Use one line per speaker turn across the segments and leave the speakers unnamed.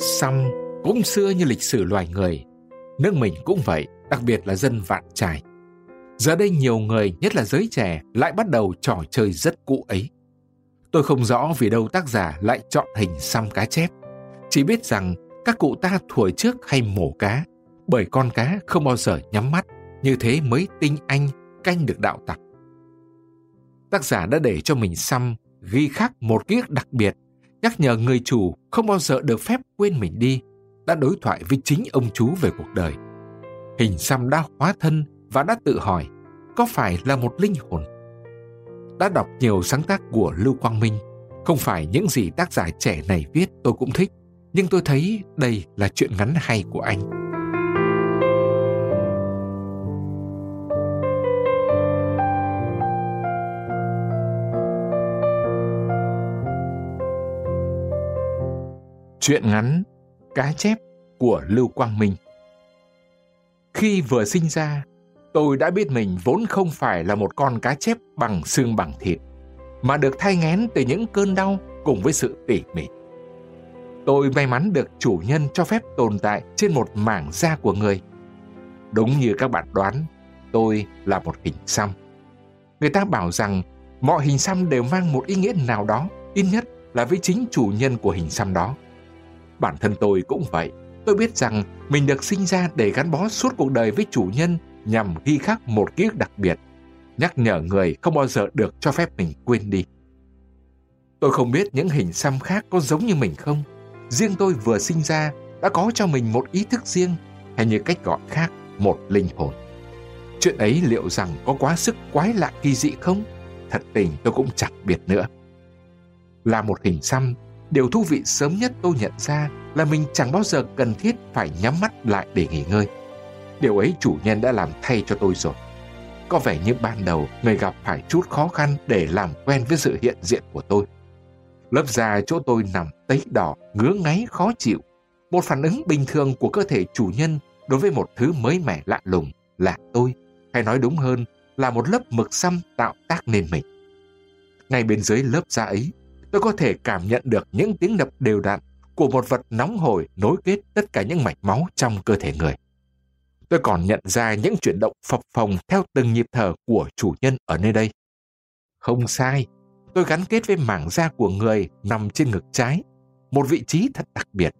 Xăm cũng xưa như lịch sử loài người. Nước mình cũng vậy, đặc biệt là dân vạn trài. Giờ đây nhiều người, nhất là giới trẻ, lại bắt đầu trò chơi rất cũ ấy. Tôi không rõ vì đâu tác giả lại chọn hình xăm cá chép. Chỉ biết rằng các cụ ta thuở trước hay mổ cá, bởi con cá không bao giờ nhắm mắt, như thế mới tinh anh canh được đạo tặc. Tác giả đã để cho mình xăm ghi khắc một ký ức đặc biệt, nhắc nhở người chủ không bao giờ được phép quên mình đi, đã đối thoại với chính ông chú về cuộc đời. Hình xăm đã hóa thân và đã tự hỏi có phải là một linh hồn. Đã đọc nhiều sáng tác của Lưu Quang Minh, không phải những gì tác giả trẻ này viết tôi cũng thích, nhưng tôi thấy đây là chuyện ngắn hay của anh. Chuyện ngắn Cá chép của Lưu Quang Minh Khi vừa sinh ra, tôi đã biết mình vốn không phải là một con cá chép bằng xương bằng thịt, mà được thay ngén từ những cơn đau cùng với sự tỉ mỉ. Tôi may mắn được chủ nhân cho phép tồn tại trên một mảng da của người. Đúng như các bạn đoán, tôi là một hình xăm. Người ta bảo rằng mọi hình xăm đều mang một ý nghĩa nào đó, ít nhất là với chính chủ nhân của hình xăm đó. Bản thân tôi cũng vậy. Tôi biết rằng mình được sinh ra để gắn bó suốt cuộc đời với chủ nhân nhằm ghi khắc một ký ức đặc biệt, nhắc nhở người không bao giờ được cho phép mình quên đi. Tôi không biết những hình xăm khác có giống như mình không. Riêng tôi vừa sinh ra đã có cho mình một ý thức riêng hay như cách gọi khác một linh hồn. Chuyện ấy liệu rằng có quá sức quái lạ kỳ dị không? Thật tình tôi cũng chẳng biết nữa. Là một hình xăm Điều thú vị sớm nhất tôi nhận ra là mình chẳng bao giờ cần thiết phải nhắm mắt lại để nghỉ ngơi. Điều ấy chủ nhân đã làm thay cho tôi rồi. Có vẻ như ban đầu người gặp phải chút khó khăn để làm quen với sự hiện diện của tôi. Lớp da chỗ tôi nằm tấy đỏ, ngứa ngáy khó chịu. Một phản ứng bình thường của cơ thể chủ nhân đối với một thứ mới mẻ lạ lùng là tôi, hay nói đúng hơn là một lớp mực xăm tạo tác nên mình. Ngay bên dưới lớp da ấy tôi có thể cảm nhận được những tiếng đập đều đặn của một vật nóng hổi nối kết tất cả những mạch máu trong cơ thể người. Tôi còn nhận ra những chuyển động phập phồng theo từng nhịp thở của chủ nhân ở nơi đây. Không sai, tôi gắn kết với mảng da của người nằm trên ngực trái, một vị trí thật đặc biệt.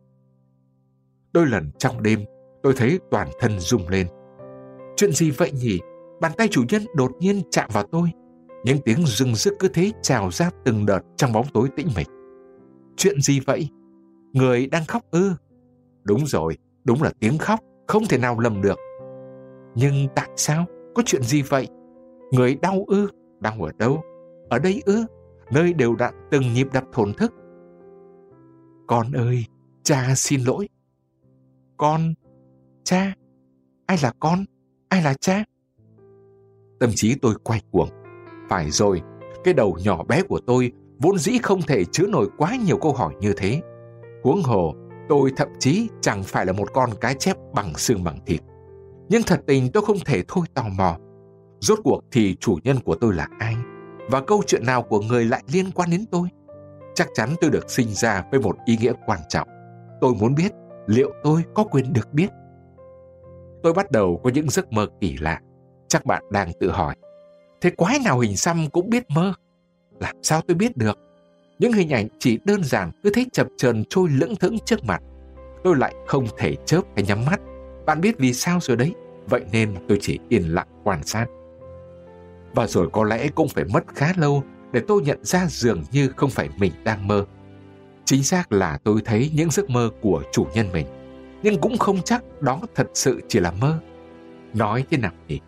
Đôi lần trong đêm, tôi thấy toàn thân rung lên. Chuyện gì vậy nhỉ? Bàn tay chủ nhân đột nhiên chạm vào tôi. Những tiếng rừng rức cứ thế trào ra từng đợt trong bóng tối tĩnh mịch. Chuyện gì vậy? Người đang khóc ư? Đúng rồi, đúng là tiếng khóc, không thể nào lầm được. Nhưng tại sao? Có chuyện gì vậy? Người đau ư? Đau ở đâu? Ở đây ư? Nơi đều đặn từng nhịp đập thổn thức. Con ơi, cha xin lỗi. Con, cha, ai là con, ai là cha? Tâm trí tôi quay cuồng phải rồi, cái đầu nhỏ bé của tôi vốn dĩ không thể chứa nổi quá nhiều câu hỏi như thế. Huống hồ, tôi thậm chí chẳng phải là một con cá chép bằng xương bằng thịt. Nhưng thật tình tôi không thể thôi tò mò. Rốt cuộc thì chủ nhân của tôi là ai? Và câu chuyện nào của người lại liên quan đến tôi? Chắc chắn tôi được sinh ra với một ý nghĩa quan trọng. Tôi muốn biết liệu tôi có quyền được biết. Tôi bắt đầu có những giấc mơ kỳ lạ. Chắc bạn đang tự hỏi Thế quái nào hình xăm cũng biết mơ. Làm sao tôi biết được? Những hình ảnh chỉ đơn giản cứ thấy chập chờn trôi lững thững trước mặt. Tôi lại không thể chớp hay nhắm mắt. Bạn biết vì sao rồi đấy. Vậy nên tôi chỉ yên lặng quan sát. Và rồi có lẽ cũng phải mất khá lâu để tôi nhận ra dường như không phải mình đang mơ. Chính xác là tôi thấy những giấc mơ của chủ nhân mình. Nhưng cũng không chắc đó thật sự chỉ là mơ. Nói thế nào nhỉ?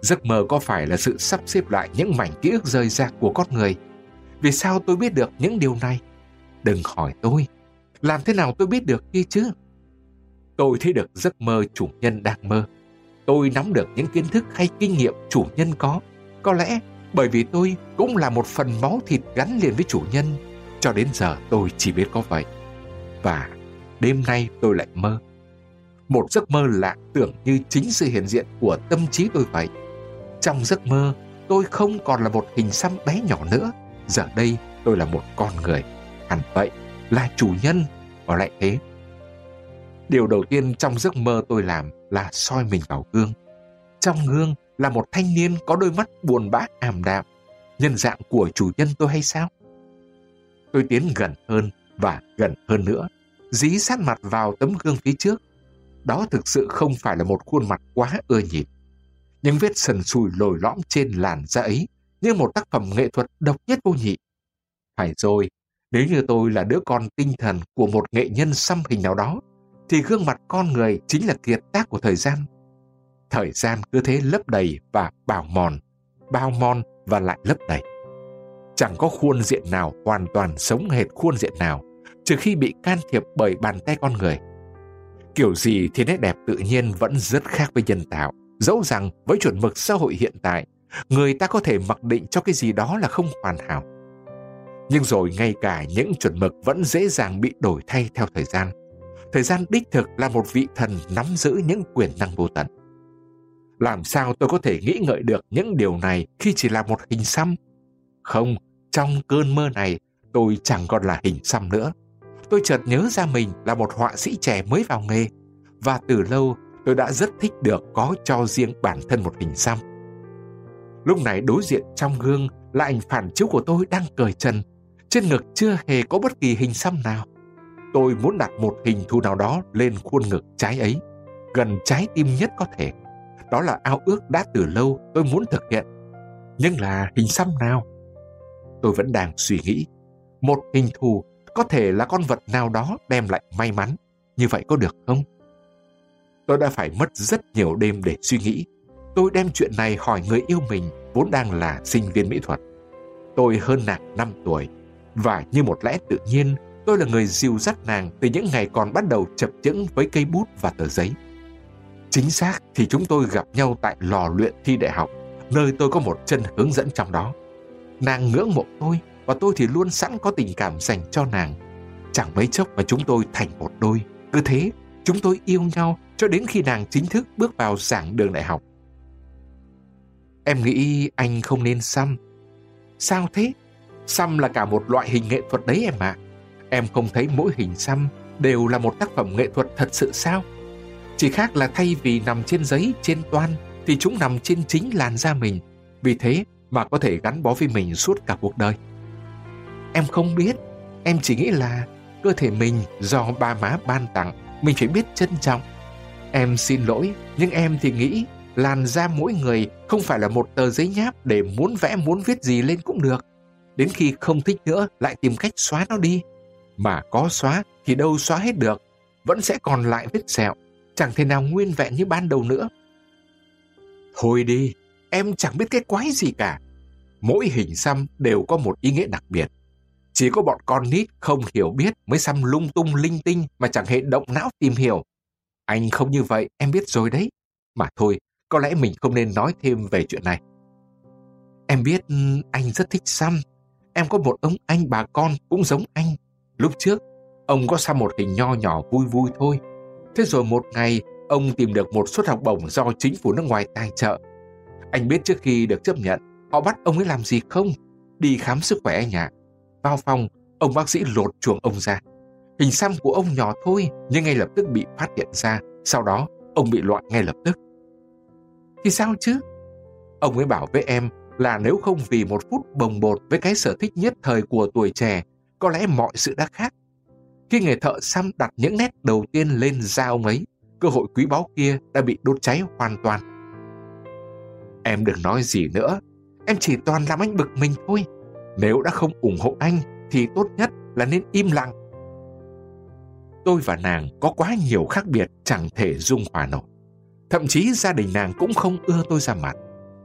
Giấc mơ có phải là sự sắp xếp lại những mảnh ký ức rời rạc của con người? Vì sao tôi biết được những điều này? Đừng hỏi tôi. Làm thế nào tôi biết được kia chứ? Tôi thấy được giấc mơ chủ nhân đang mơ. Tôi nắm được những kiến thức hay kinh nghiệm chủ nhân có. Có lẽ bởi vì tôi cũng là một phần máu thịt gắn liền với chủ nhân. Cho đến giờ tôi chỉ biết có vậy. Và đêm nay tôi lại mơ. Một giấc mơ lạ tưởng như chính sự hiện diện của tâm trí tôi vậy. Trong giấc mơ, tôi không còn là một hình xăm bé nhỏ nữa. Giờ đây, tôi là một con người. Hẳn vậy, là chủ nhân, có lại thế. Điều đầu tiên trong giấc mơ tôi làm là soi mình vào gương. Trong gương là một thanh niên có đôi mắt buồn bã ảm đạm, nhân dạng của chủ nhân tôi hay sao? Tôi tiến gần hơn và gần hơn nữa, dí sát mặt vào tấm gương phía trước. Đó thực sự không phải là một khuôn mặt quá ưa nhìn. Những vết sần sùi lồi lõm trên làn da ấy như một tác phẩm nghệ thuật độc nhất vô nhị. Phải rồi, nếu như tôi là đứa con tinh thần của một nghệ nhân xăm hình nào đó, thì gương mặt con người chính là kiệt tác của thời gian. Thời gian cứ thế lấp đầy và bào mòn, bao mòn và lại lấp đầy. Chẳng có khuôn diện nào hoàn toàn sống hệt khuôn diện nào, trừ khi bị can thiệp bởi bàn tay con người. Kiểu gì thì nét đẹp tự nhiên vẫn rất khác với nhân tạo, dẫu rằng với chuẩn mực xã hội hiện tại, người ta có thể mặc định cho cái gì đó là không hoàn hảo. Nhưng rồi ngay cả những chuẩn mực vẫn dễ dàng bị đổi thay theo thời gian. Thời gian đích thực là một vị thần nắm giữ những quyền năng vô tận. Làm sao tôi có thể nghĩ ngợi được những điều này khi chỉ là một hình xăm? Không, trong cơn mơ này, tôi chẳng còn là hình xăm nữa. Tôi chợt nhớ ra mình là một họa sĩ trẻ mới vào nghề, và từ lâu tôi đã rất thích được có cho riêng bản thân một hình xăm. Lúc này đối diện trong gương là ảnh phản chiếu của tôi đang cởi trần. Trên ngực chưa hề có bất kỳ hình xăm nào. Tôi muốn đặt một hình thù nào đó lên khuôn ngực trái ấy, gần trái tim nhất có thể. Đó là ao ước đã từ lâu tôi muốn thực hiện. Nhưng là hình xăm nào? Tôi vẫn đang suy nghĩ. Một hình thù có thể là con vật nào đó đem lại may mắn. Như vậy có được không? Tôi đã phải mất rất nhiều đêm để suy nghĩ. Tôi đem chuyện này hỏi người yêu mình vốn đang là sinh viên mỹ thuật. Tôi hơn nàng 5 tuổi và như một lẽ tự nhiên tôi là người dìu dắt nàng từ những ngày còn bắt đầu chập chững với cây bút và tờ giấy. Chính xác thì chúng tôi gặp nhau tại lò luyện thi đại học, nơi tôi có một chân hướng dẫn trong đó. Nàng ngưỡng mộ tôi và tôi thì luôn sẵn có tình cảm dành cho nàng. Chẳng mấy chốc mà chúng tôi thành một đôi. Cứ thế, chúng tôi yêu nhau cho đến khi nàng chính thức bước vào giảng đường đại học. Em nghĩ anh không nên xăm. Sao thế? Xăm là cả một loại hình nghệ thuật đấy em ạ. Em không thấy mỗi hình xăm đều là một tác phẩm nghệ thuật thật sự sao? Chỉ khác là thay vì nằm trên giấy, trên toan, thì chúng nằm trên chính làn da mình. Vì thế mà có thể gắn bó với mình suốt cả cuộc đời. Em không biết, em chỉ nghĩ là cơ thể mình do ba má ban tặng, mình phải biết trân trọng. Em xin lỗi, nhưng em thì nghĩ làn da mỗi người không phải là một tờ giấy nháp để muốn vẽ muốn viết gì lên cũng được. Đến khi không thích nữa lại tìm cách xóa nó đi. Mà có xóa thì đâu xóa hết được, vẫn sẽ còn lại vết sẹo, chẳng thể nào nguyên vẹn như ban đầu nữa. Thôi đi, em chẳng biết cái quái gì cả. Mỗi hình xăm đều có một ý nghĩa đặc biệt. Chỉ có bọn con nít không hiểu biết mới xăm lung tung linh tinh mà chẳng hề động não tìm hiểu. Anh không như vậy, em biết rồi đấy. Mà thôi, có lẽ mình không nên nói thêm về chuyện này. Em biết ừ, anh rất thích xăm. Em có một ông anh bà con cũng giống anh. Lúc trước, ông có xăm một hình nho nhỏ vui vui thôi. Thế rồi một ngày, ông tìm được một suất học bổng do chính phủ nước ngoài tài trợ. Anh biết trước khi được chấp nhận, họ bắt ông ấy làm gì không? Đi khám sức khỏe anh ạ. Vào phòng, ông bác sĩ lột chuồng ông ra. Hình xăm của ông nhỏ thôi, nhưng ngay lập tức bị phát hiện ra. Sau đó, ông bị loại ngay lập tức. Thì sao chứ? Ông ấy bảo với em là nếu không vì một phút bồng bột với cái sở thích nhất thời của tuổi trẻ, có lẽ mọi sự đã khác. Khi nghề thợ xăm đặt những nét đầu tiên lên da ông ấy, cơ hội quý báu kia đã bị đốt cháy hoàn toàn. Em đừng nói gì nữa, em chỉ toàn làm anh bực mình thôi. Nếu đã không ủng hộ anh thì tốt nhất là nên im lặng. Tôi và nàng có quá nhiều khác biệt chẳng thể dung hòa nổi. Thậm chí gia đình nàng cũng không ưa tôi ra mặt.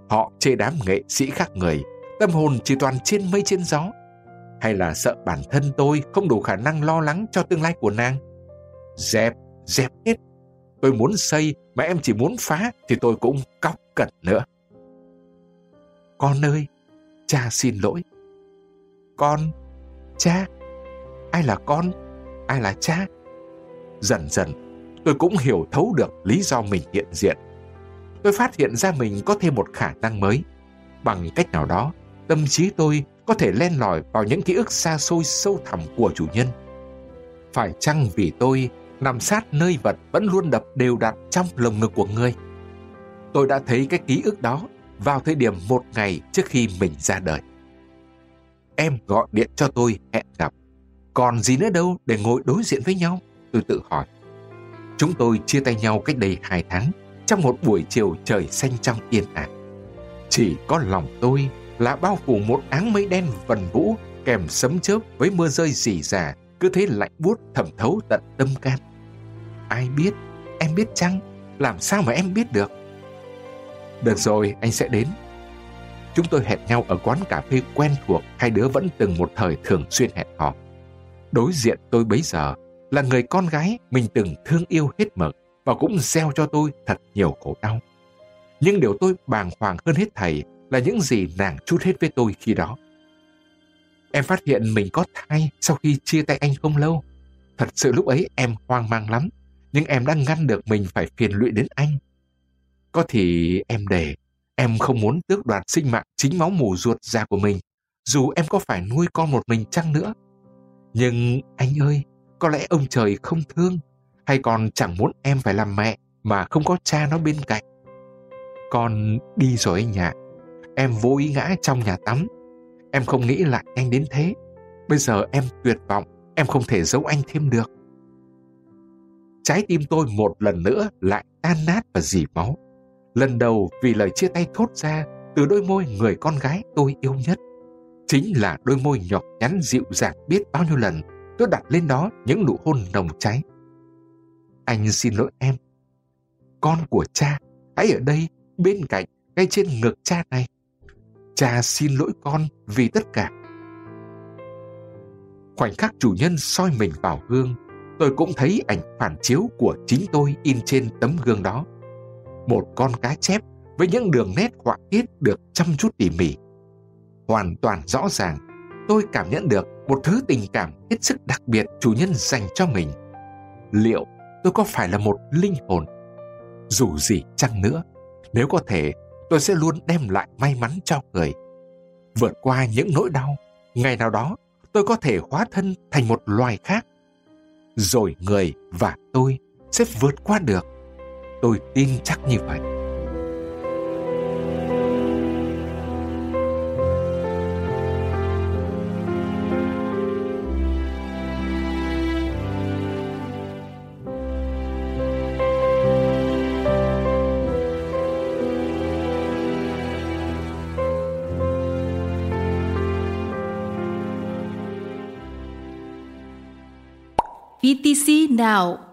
Họ chê đám nghệ sĩ khác người, tâm hồn chỉ toàn trên mây trên gió. Hay là sợ bản thân tôi không đủ khả năng lo lắng cho tương lai của nàng. Dẹp, dẹp hết. Tôi muốn xây mà em chỉ muốn phá thì tôi cũng cóc cẩn nữa. Con ơi, cha xin lỗi. Con, cha, ai là con, ai là cha? Dần dần tôi cũng hiểu thấu được lý do mình hiện diện. Tôi phát hiện ra mình có thêm một khả năng mới. Bằng cách nào đó, tâm trí tôi có thể len lỏi vào những ký ức xa xôi sâu thẳm của chủ nhân. Phải chăng vì tôi nằm sát nơi vật vẫn luôn đập đều đặn trong lồng ngực của ngươi. Tôi đã thấy cái ký ức đó vào thời điểm một ngày trước khi mình ra đời. Em gọi điện cho tôi hẹn gặp. Còn gì nữa đâu để ngồi đối diện với nhau? Tôi tự hỏi. Chúng tôi chia tay nhau cách đây hai tháng trong một buổi chiều trời xanh trong yên ả. Chỉ có lòng tôi là bao phủ một áng mây đen vần vũ kèm sấm chớp với mưa rơi rỉ rả cứ thế lạnh buốt thẩm thấu tận tâm can. Ai biết, em biết chăng? Làm sao mà em biết được? Được rồi, anh sẽ đến. Chúng tôi hẹn nhau ở quán cà phê quen thuộc, hai đứa vẫn từng một thời thường xuyên hẹn hò. Đối diện tôi bấy giờ là người con gái mình từng thương yêu hết mực và cũng gieo cho tôi thật nhiều khổ đau. Nhưng điều tôi bàng hoàng hơn hết thầy là những gì nàng chút hết với tôi khi đó. Em phát hiện mình có thai sau khi chia tay anh không lâu. Thật sự lúc ấy em hoang mang lắm, nhưng em đã ngăn được mình phải phiền lụy đến anh. Có thì em để, em không muốn tước đoạt sinh mạng chính máu mù ruột già của mình, dù em có phải nuôi con một mình chăng nữa. Nhưng anh ơi, có lẽ ông trời không thương, hay còn chẳng muốn em phải làm mẹ mà không có cha nó bên cạnh. Con đi rồi anh ạ. Em vô ý ngã trong nhà tắm. Em không nghĩ lại anh đến thế. Bây giờ em tuyệt vọng, em không thể giấu anh thêm được. Trái tim tôi một lần nữa lại tan nát và dì máu. Lần đầu vì lời chia tay thốt ra từ đôi môi người con gái tôi yêu nhất. Chính là đôi môi nhọc nhắn dịu dàng biết bao nhiêu lần tôi đặt lên đó những nụ hôn nồng cháy. Anh xin lỗi em. Con của cha, hãy ở đây, bên cạnh, ngay trên ngực cha này. Cha xin lỗi con vì tất cả. Khoảnh khắc chủ nhân soi mình vào gương, tôi cũng thấy ảnh phản chiếu của chính tôi in trên tấm gương đó. Một con cá chép với những đường nét họa tiết được chăm chút tỉ mỉ. Hoàn toàn rõ ràng, tôi cảm nhận được một thứ tình cảm hết sức đặc biệt chủ nhân dành cho mình. Liệu tôi có phải là một linh hồn? Dù gì chăng nữa, nếu có thể, tôi sẽ luôn đem lại may mắn cho người. Vượt qua những nỗi đau, ngày nào đó tôi có thể hóa thân thành một loài khác. Rồi người và tôi sẽ vượt qua được. Tôi tin chắc như vậy.
BTC now.